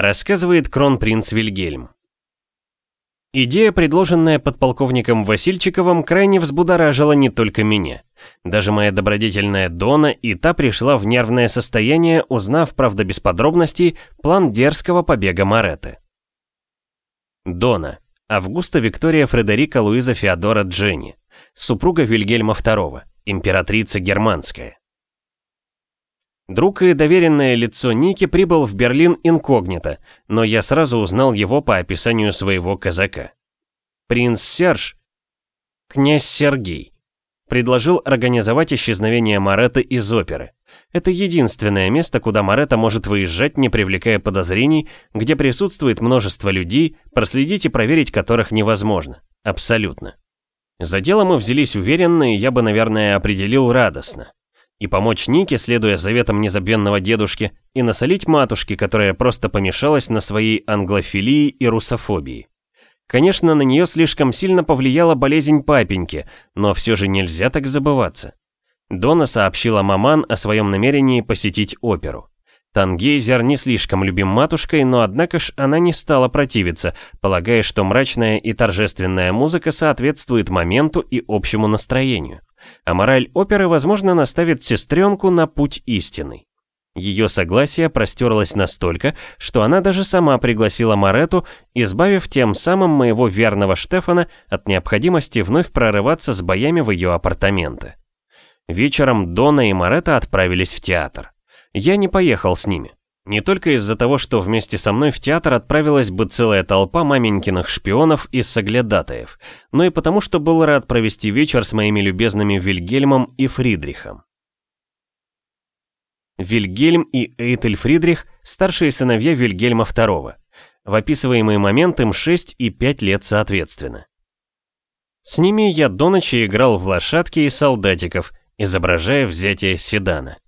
Рассказывает кронпринц Вильгельм. Идея, предложенная подполковником Васильчиковым, крайне взбудоражила не только меня. Даже моя добродетельная Дона и та пришла в нервное состояние, узнав, правда без подробностей, план дерзкого побега Моретты. Дона. Августа Виктория Фредерика Луиза Феодора Дженни. Супруга Вильгельма II. Императрица германская. Друг и доверенное лицо Ники прибыл в Берлин инкогнито, но я сразу узнал его по описанию своего казака. Принц Серж, князь Сергей, предложил организовать исчезновение Моретты из оперы. Это единственное место, куда Моретта может выезжать, не привлекая подозрений, где присутствует множество людей, проследить и проверить которых невозможно. Абсолютно. За дело мы взялись уверенно, и я бы, наверное, определил радостно и помочь Нике, следуя заветам незабвенного дедушки, и насолить матушке, которая просто помешалась на своей англофилии и русофобии. Конечно, на нее слишком сильно повлияла болезнь папеньки, но все же нельзя так забываться. Дона сообщила маман о своем намерении посетить оперу. Тангейзер не слишком любим матушкой, но однако ж она не стала противиться, полагая, что мрачная и торжественная музыка соответствует моменту и общему настроению а мораль оперы, возможно, наставит сестренку на путь истинный. Ее согласие простерлось настолько, что она даже сама пригласила Марету, избавив тем самым моего верного Штефана от необходимости вновь прорываться с боями в ее апартаменты. Вечером Дона и Марета отправились в театр. Я не поехал с ними. Не только из-за того, что вместе со мной в театр отправилась бы целая толпа маменькиных шпионов и соглядатаев, но и потому, что был рад провести вечер с моими любезными Вильгельмом и Фридрихом. Вильгельм и Эйтель Фридрих – старшие сыновья Вильгельма II. В описываемый момент им 6 и 5 лет соответственно. С ними я до ночи играл в лошадки и солдатиков, изображая взятие седана.